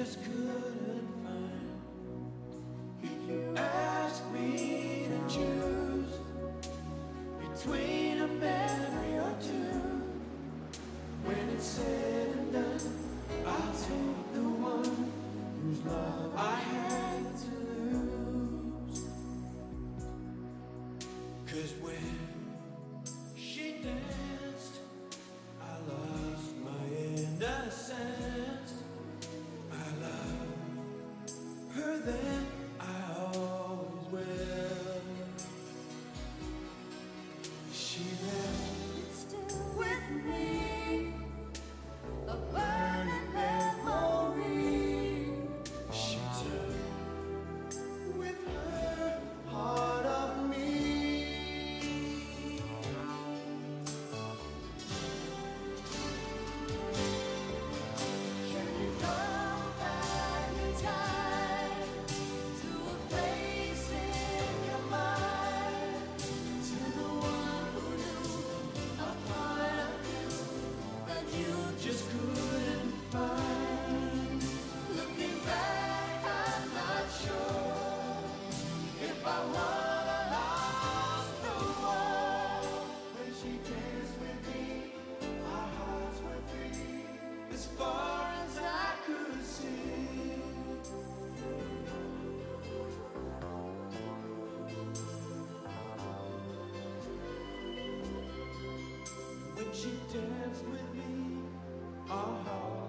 just couldn't find. If you ask me to choose between a memory or two, when it's said and done, I'll take the one whose love I had to lose. Cause when than she danced with me. Our hearts.